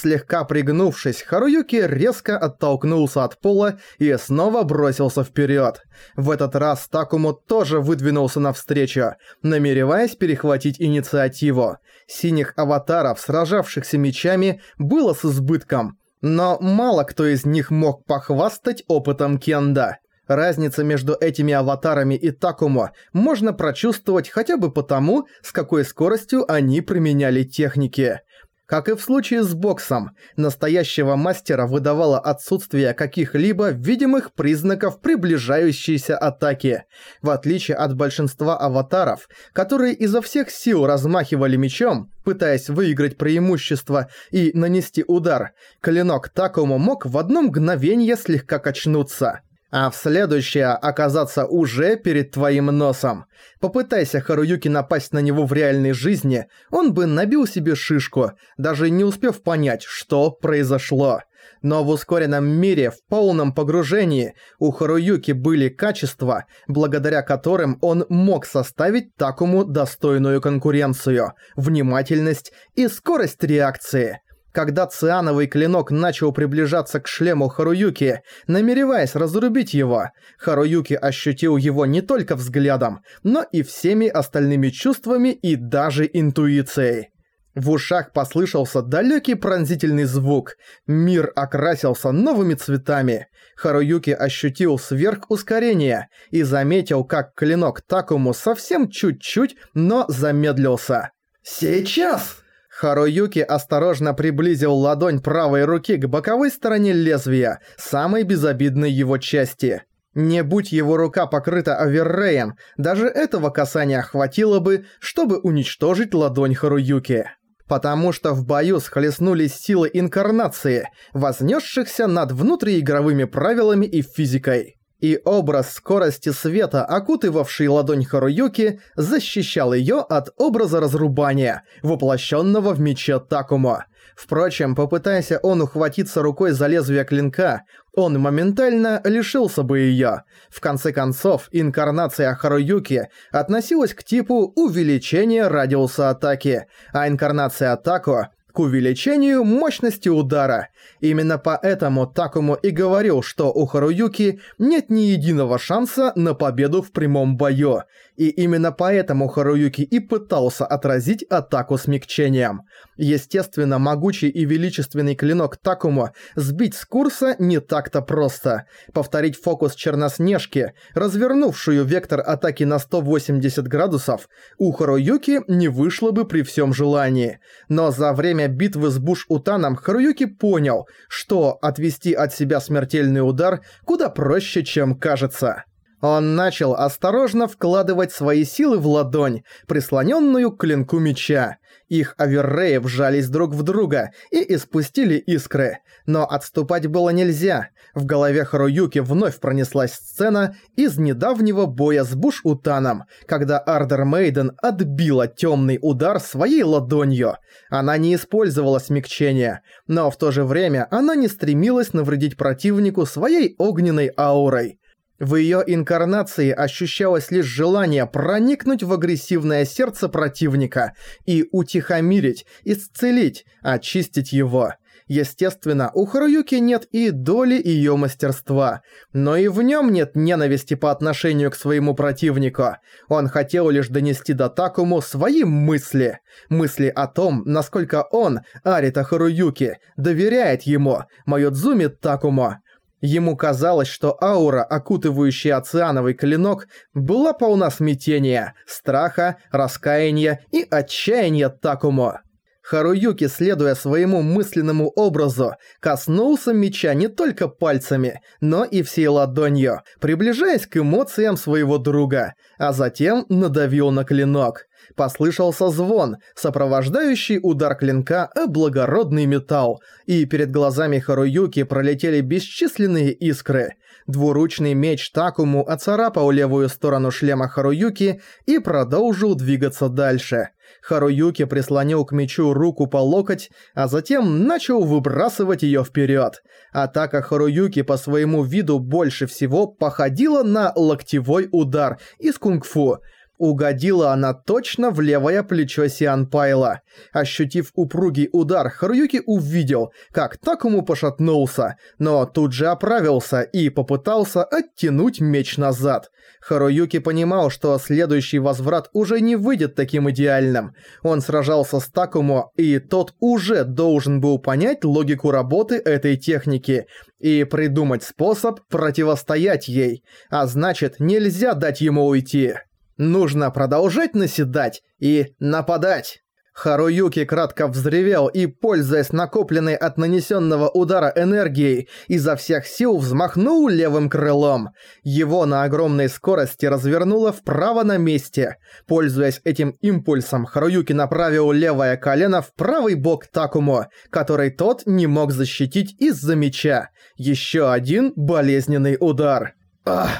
Слегка пригнувшись, Харуюки резко оттолкнулся от пола и снова бросился вперед. В этот раз Такому тоже выдвинулся навстречу, намереваясь перехватить инициативу. Синих аватаров, сражавшихся мечами, было с избытком, но мало кто из них мог похвастать опытом Кенда. Разница между этими аватарами и Такумо можно прочувствовать хотя бы потому, с какой скоростью они применяли техники. Как и в случае с боксом, настоящего мастера выдавало отсутствие каких-либо видимых признаков приближающейся атаки. В отличие от большинства аватаров, которые изо всех сил размахивали мечом, пытаясь выиграть преимущество и нанести удар, клинок Такому мог в одно мгновение слегка качнуться а в следующее оказаться уже перед твоим носом. Попытайся Харуюки напасть на него в реальной жизни, он бы набил себе шишку, даже не успев понять, что произошло. Но в ускоренном мире, в полном погружении, у Харуюки были качества, благодаря которым он мог составить Такому достойную конкуренцию, внимательность и скорость реакции. Когда циановый клинок начал приближаться к шлему Харуюки, намереваясь разрубить его, Харуюки ощутил его не только взглядом, но и всеми остальными чувствами и даже интуицией. В ушах послышался далекий пронзительный звук. Мир окрасился новыми цветами. Харуюки ощутил сверхускорение и заметил, как клинок Такому совсем чуть-чуть, но замедлился. «Сейчас!» Харуюки осторожно приблизил ладонь правой руки к боковой стороне лезвия, самой безобидной его части. Не будь его рука покрыта оверреем, даже этого касания хватило бы, чтобы уничтожить ладонь Харуюки. Потому что в бою схлестнулись силы инкарнации, вознесшихся над внутриигровыми правилами и физикой и образ скорости света, окутывавший ладонь Харуюки, защищал её от образа разрубания, воплощённого в мече Такумо. Впрочем, попытайся он ухватиться рукой за лезвие клинка, он моментально лишился бы её. В конце концов, инкарнация Харуюки относилась к типу увеличения радиуса атаки, а инкарнация Тако к увеличению мощности удара. Именно поэтому Такому и говорил, что у Харуюки нет ни единого шанса на победу в прямом бою. И именно поэтому Харуюки и пытался отразить атаку смягчением. Естественно, могучий и величественный клинок Такому сбить с курса не так-то просто. Повторить фокус Черноснежки, развернувшую вектор атаки на 180 градусов, у Харуюки не вышло бы при всем желании. Но за время битвы с Буш-Утаном Харуюки понял, что отвести от себя смертельный удар куда проще, чем кажется. Он начал осторожно вкладывать свои силы в ладонь, прислоненную к клинку меча. Их оверреи вжались друг в друга и испустили искры. Но отступать было нельзя. В голове Харуюки вновь пронеслась сцена из недавнего боя с Буш-Утаном, когда Ардер Мейден отбила темный удар своей ладонью. Она не использовала смягчение, но в то же время она не стремилась навредить противнику своей огненной аурой. В ее инкарнации ощущалось лишь желание проникнуть в агрессивное сердце противника и утихомирить, исцелить, очистить его. Естественно, у Харуюки нет и доли ее мастерства, но и в нем нет ненависти по отношению к своему противнику. Он хотел лишь донести до Такому свои мысли. Мысли о том, насколько он, Арита Харуюки, доверяет ему, Майодзуми Такому. Ему казалось, что аура, окутывающая оциановый клинок, была полна смятения, страха, раскаяния и отчаяния Такумо. Харуюки, следуя своему мысленному образу, коснулся меча не только пальцами, но и всей ладонью, приближаясь к эмоциям своего друга, а затем надавил на клинок. Послышался звон, сопровождающий удар клинка о благородный металл, и перед глазами Харуюки пролетели бесчисленные искры. Двуручный меч Такому оцарапал левую сторону шлема Харуюки и продолжил двигаться дальше. Харуюки прислонил к мечу руку по локоть, а затем начал выбрасывать её вперёд. Атака Харуюки по своему виду больше всего походила на локтевой удар из кунг-фу. Угодила она точно в левое плечо Сианпайла. Ощутив упругий удар, Харуюки увидел, как Такому пошатнулся, но тут же оправился и попытался оттянуть меч назад. Харуюки понимал, что следующий возврат уже не выйдет таким идеальным. Он сражался с Такому, и тот уже должен был понять логику работы этой техники и придумать способ противостоять ей, а значит нельзя дать ему уйти. Нужно продолжать наседать и нападать. Харуюки кратко взревел и, пользуясь накопленной от нанесенного удара энергией, изо всех сил взмахнул левым крылом. Его на огромной скорости развернуло вправо на месте. Пользуясь этим импульсом, Харуюки направил левое колено в правый бок Такому, который тот не мог защитить из-за меча. Еще один болезненный удар. Ах...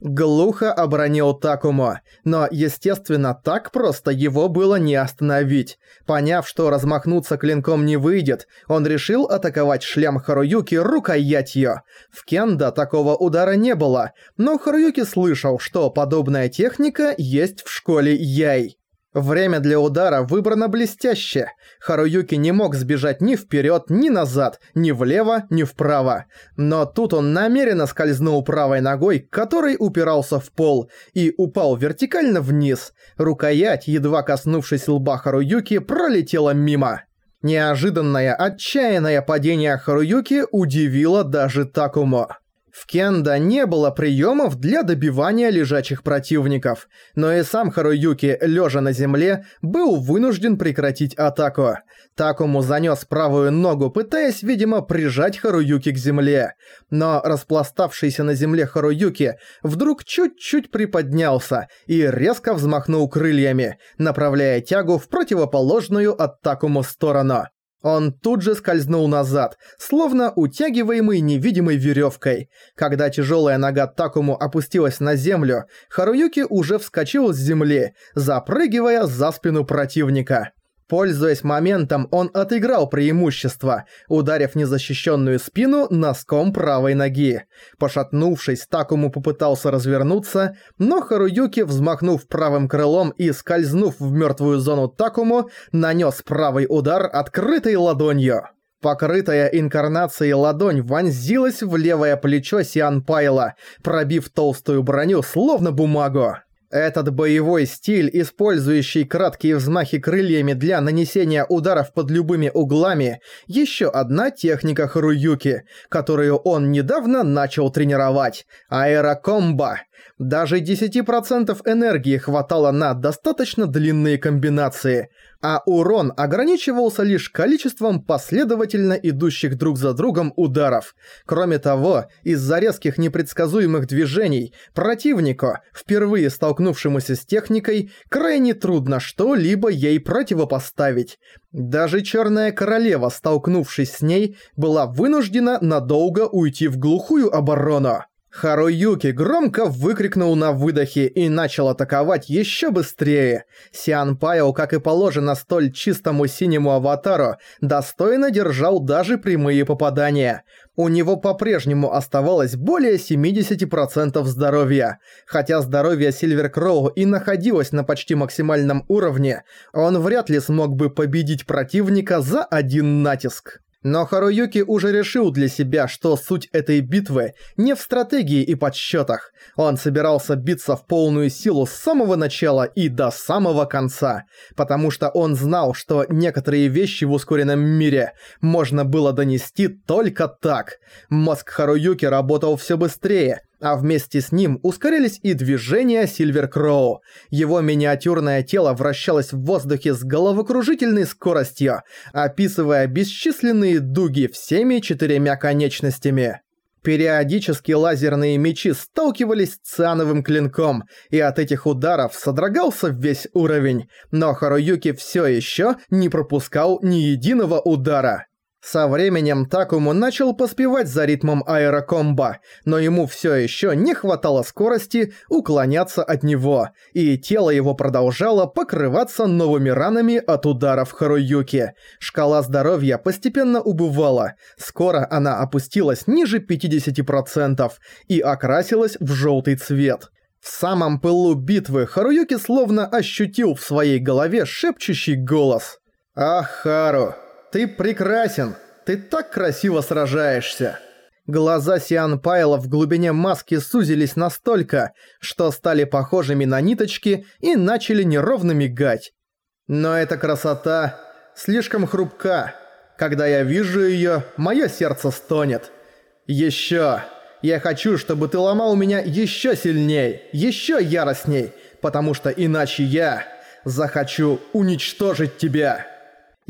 Глухо обронил Такумо, но, естественно, так просто его было не остановить. Поняв, что размахнуться клинком не выйдет, он решил атаковать шлем Харуюки рукоятью. В кендо такого удара не было, но Харуюки слышал, что подобная техника есть в школе Яй. Время для удара выбрано блестяще. Харуюки не мог сбежать ни вперед, ни назад, ни влево, ни вправо. Но тут он намеренно скользнул правой ногой, которой упирался в пол, и упал вертикально вниз. Рукоять, едва коснувшись лба Харуюки, пролетела мимо. Неожиданное, отчаянное падение Харуюки удивило даже Такумо. В кендо не было приемов для добивания лежачих противников, но и сам Харуюки, лежа на земле, был вынужден прекратить атаку. Такому занес правую ногу, пытаясь, видимо, прижать Харуюки к земле. Но распластавшийся на земле Харуюки вдруг чуть-чуть приподнялся и резко взмахнул крыльями, направляя тягу в противоположную от Такому сторону. Он тут же скользнул назад, словно утягиваемый невидимой веревкой. Когда тяжелая нога Такому опустилась на землю, Харуюки уже вскочил с земли, запрыгивая за спину противника. Пользуясь моментом, он отыграл преимущество, ударив незащищенную спину носком правой ноги. Пошатнувшись, Такому попытался развернуться, но Харуюки, взмахнув правым крылом и скользнув в мертвую зону Такому, нанес правый удар открытой ладонью. Покрытая инкарнацией ладонь вонзилась в левое плечо Сиан Пайла, пробив толстую броню словно бумагу. Этот боевой стиль, использующий краткие взмахи крыльями для нанесения ударов под любыми углами, еще одна техника Харуюки, которую он недавно начал тренировать – аэрокомбо. Даже 10% энергии хватало на достаточно длинные комбинации – а урон ограничивался лишь количеством последовательно идущих друг за другом ударов. Кроме того, из-за резких непредсказуемых движений противнику, впервые столкнувшемуся с техникой, крайне трудно что-либо ей противопоставить. Даже Черная Королева, столкнувшись с ней, была вынуждена надолго уйти в глухую оборону. Харуюки громко выкрикнул на выдохе и начал атаковать еще быстрее. Сиан Пайо, как и положено столь чистому синему аватару, достойно держал даже прямые попадания. У него по-прежнему оставалось более 70% здоровья. Хотя здоровье Сильвер Кроу и находилось на почти максимальном уровне, он вряд ли смог бы победить противника за один натиск. Но Харуюки уже решил для себя, что суть этой битвы не в стратегии и подсчетах. Он собирался биться в полную силу с самого начала и до самого конца, потому что он знал, что некоторые вещи в ускоренном мире можно было донести только так. Мозг Харуюки работал все быстрее, а вместе с ним ускорились и движения Сильвер Кроу. Его миниатюрное тело вращалось в воздухе с головокружительной скоростью, описывая бесчисленные дуги всеми четырьмя конечностями. Периодически лазерные мечи сталкивались с циановым клинком, и от этих ударов содрогался весь уровень, но Харуюки все еще не пропускал ни единого удара. Со временем Такому начал поспевать за ритмом аэрокомба, но ему все еще не хватало скорости уклоняться от него, и тело его продолжало покрываться новыми ранами от ударов Харуюки. Шкала здоровья постепенно убывала, скоро она опустилась ниже 50% и окрасилась в желтый цвет. В самом пылу битвы Харуюки словно ощутил в своей голове шепчущий голос. «Ах, Хару, ты прекрасен! Ты так красиво сражаешься!» Глаза Сиан Пайла в глубине маски сузились настолько, что стали похожими на ниточки и начали неровно мигать. Но эта красота слишком хрупка. Когда я вижу её, моё сердце стонет. Ещё! Я хочу, чтобы ты ломал меня ещё сильней, ещё яростней, потому что иначе я захочу уничтожить тебя.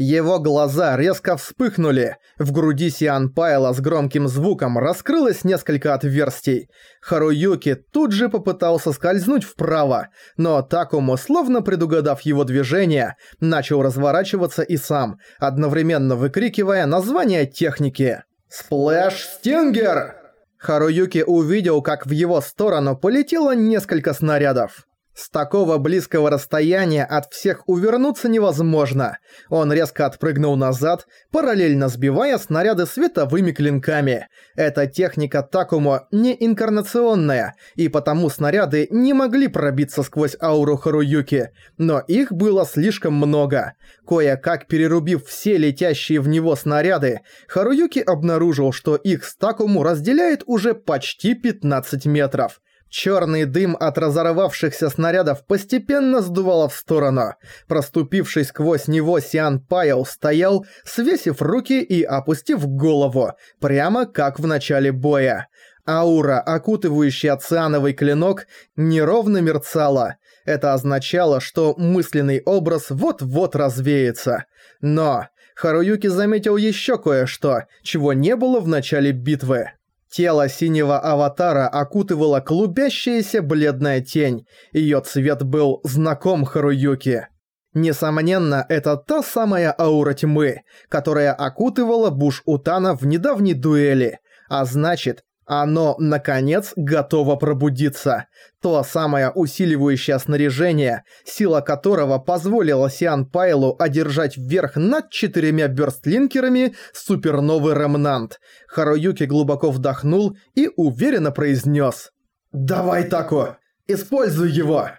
Его глаза резко вспыхнули. В груди Сиан Пайла с громким звуком раскрылось несколько отверстий. Харуюки тут же попытался скользнуть вправо, но Такому, словно предугадав его движение, начал разворачиваться и сам, одновременно выкрикивая название техники. «Сплэш Стингер!» Харуюки увидел, как в его сторону полетело несколько снарядов. С такого близкого расстояния от всех увернуться невозможно. Он резко отпрыгнул назад, параллельно сбивая снаряды световыми клинками. Эта техника Такумо не инкарнационная, и потому снаряды не могли пробиться сквозь ауру Харуюки, но их было слишком много. Кое-как перерубив все летящие в него снаряды, Харуюки обнаружил, что их с Такому разделяет уже почти 15 метров. Черный дым от разорвавшихся снарядов постепенно сдувало в сторону. Проступивший сквозь него Сиан Пайл стоял, свесив руки и опустив голову, прямо как в начале боя. Аура, окутывающая циановый клинок, неровно мерцала. Это означало, что мысленный образ вот-вот развеется. Но Харуюки заметил еще кое-что, чего не было в начале битвы. Тело синего аватара окутывала клубящаяся бледная тень. Её цвет был знаком Харуюки. Несомненно, это та самая аура тьмы, которая окутывала Буш Утана в недавней дуэли. А значит, оно, наконец, готово пробудиться. То самое усиливающее снаряжение, сила которого позволила Сиан Пайлу одержать вверх над четырьмя бёрстлинкерами суперновый ремнант. Харуюки глубоко вдохнул и уверенно произнес: «Давай, Тако, используй его!»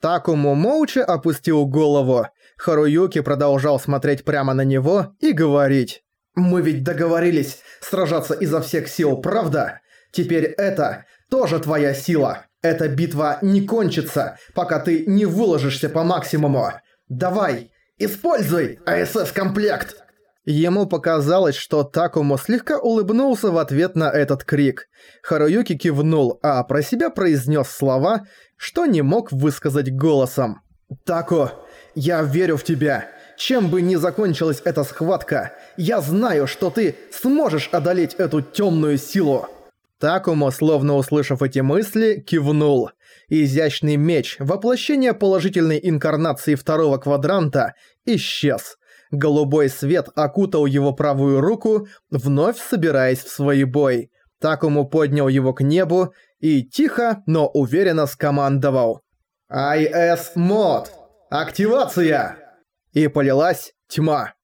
Такому молча опустил голову. Харуюки продолжал смотреть прямо на него и говорить. «Мы ведь договорились сражаться изо всех сил, правда? Теперь это тоже твоя сила. Эта битва не кончится, пока ты не выложишься по максимуму. Давай, используй АСС-комплект!» Ему показалось, что Такому слегка улыбнулся в ответ на этот крик. Харуюки кивнул, а про себя произнес слова, что не мог высказать голосом. «Тако, я верю в тебя. Чем бы ни закончилась эта схватка, я знаю, что ты сможешь одолеть эту темную силу». Такумо, словно услышав эти мысли, кивнул. Изящный меч, воплощение положительной инкарнации второго квадранта, исчез. Голубой свет окутал его правую руку, вновь собираясь в свой бой. Такому поднял его к небу и тихо, но уверенно скомандовал. «IS-мод! Активация!» И полилась тьма.